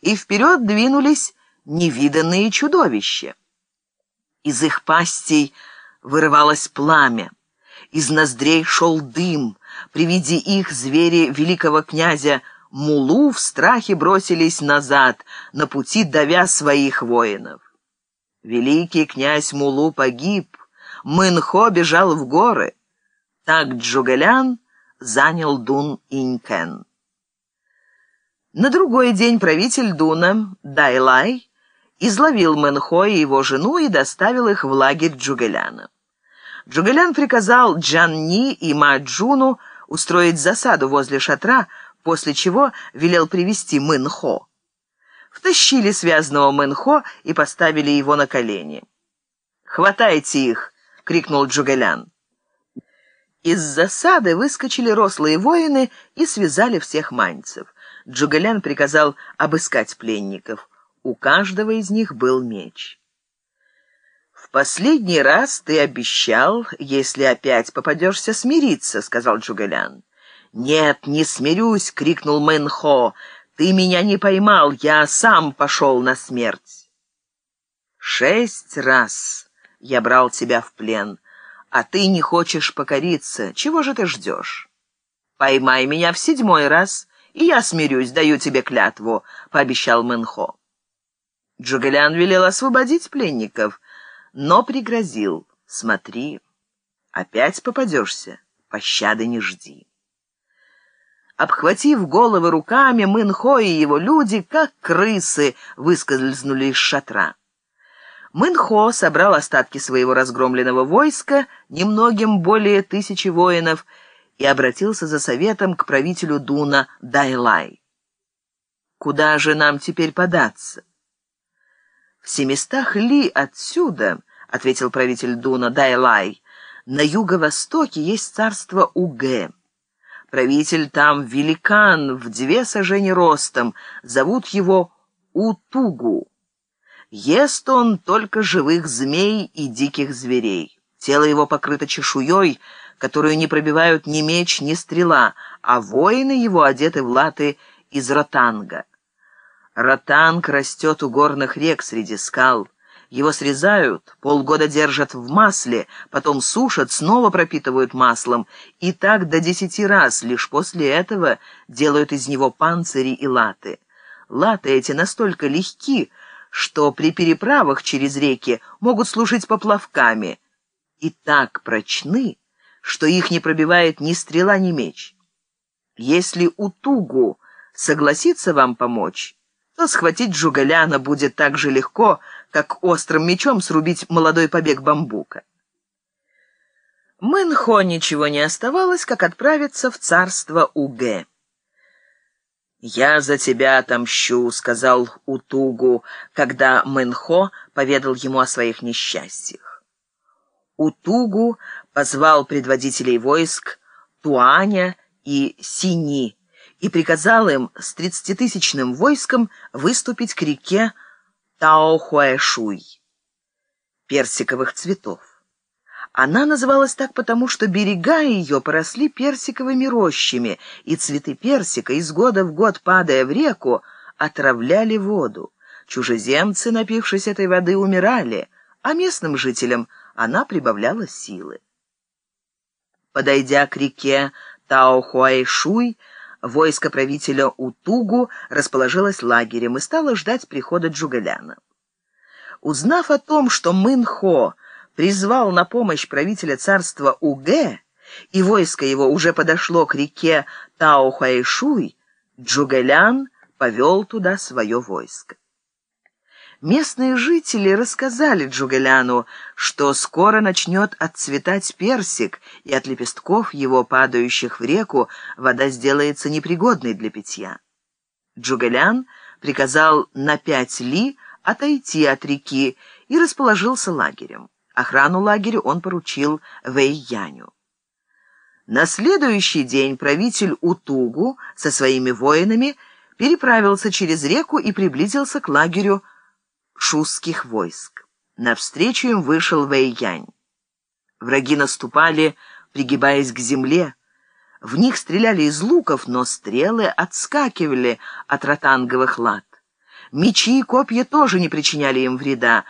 и вперед двинулись невиданные чудовища. Из их пастей вырывалось пламя, из ноздрей шел дым. При виде их звери великого князя Мулу в страхе бросились назад, на пути давя своих воинов. Великий князь Мулу погиб, Мынхо бежал в горы. Так Джугалян занял Дун-Инькен. На другой день правитель Дуна, Дайлай, изловил Мэнхо и его жену и доставил их в лагерь Джугеляна. Джугелян приказал Джанни и Маджуну устроить засаду возле шатра, после чего велел привести Мэнхо. Втащили связанного Мэнхо и поставили его на колени. «Хватайте их!» — крикнул Джугелян. Из засады выскочили рослые воины и связали всех маньцев. Джугелян приказал обыскать пленников. У каждого из них был меч. «В последний раз ты обещал, если опять попадешься, смириться», — сказал Джугелян. «Нет, не смирюсь!» — крикнул Мэнхо. «Ты меня не поймал, я сам пошел на смерть!» «Шесть раз я брал тебя в плен, а ты не хочешь покориться. Чего же ты ждешь?» «Поймай меня в седьмой раз, и я смирюсь, даю тебе клятву», — пообещал Мэнхо. Джугелян велел освободить пленников, но пригрозил. «Смотри, опять попадешься, пощады не жди». Обхватив головы руками, Мэнхо и его люди, как крысы, выскользнули из шатра. Мэнхо собрал остатки своего разгромленного войска, немногим более тысячи воинов, и обратился за советом к правителю Дуна Дайлай. «Куда же нам теперь податься?» «В семистах ли отсюда, — ответил правитель Дуна Дайлай, — на юго-востоке есть царство Угэ. Правитель там великан в две сажени ростом, зовут его Утугу. Ест он только живых змей и диких зверей. Тело его покрыто чешуей, которую не пробивают ни меч, ни стрела, а воины его одеты в латы из ротанга. Ротанг растет у горных рек среди скал. Его срезают, полгода держат в масле, потом сушат, снова пропитывают маслом, и так до десяти раз, лишь после этого делают из него панцири и латы. Латы эти настолько легки, что при переправах через реки могут служить поплавками, и так прочны, что их не пробивает ни стрела, ни меч. Если Утугу согласится вам помочь, то схватить Джугаляна будет так же легко, как острым мечом срубить молодой побег бамбука. Мэнхо ничего не оставалось, как отправиться в царство Угэ. «Я за тебя отомщу», — сказал Утугу, когда Мэнхо поведал ему о своих несчастьях. Утугу позвал предводителей войск Туаня и Сини, и приказал им с тридцатитысячным войском выступить к реке Таохуэшуй, персиковых цветов. Она называлась так потому, что берега ее поросли персиковыми рощами, и цветы персика, из года в год падая в реку, отравляли воду. Чужеземцы, напившись этой воды, умирали, а местным жителям она прибавляла силы. Подойдя к реке Таохуайшуй, войско правителя Утугу расположилось лагерем и стало ждать прихода Джугаляна. Узнав о том, что Мынхо призвал на помощь правителя царства Угэ, и войско его уже подошло к реке Таохуайшуй, Джугалян повел туда свое войско. Местные жители рассказали Джугеляну, что скоро начнет отцветать персик, и от лепестков его, падающих в реку, вода сделается непригодной для питья. Джугелян приказал на пять ли отойти от реки и расположился лагерем. Охрану лагеря он поручил Вэйяню. На следующий день правитель Утугу со своими воинами переправился через реку и приблизился к лагерю шустских войск. Навстречу им вышел Вэйянь. Враги наступали, пригибаясь к земле. В них стреляли из луков, но стрелы отскакивали от ротанговых лад. Мечи и копья тоже не причиняли им вреда.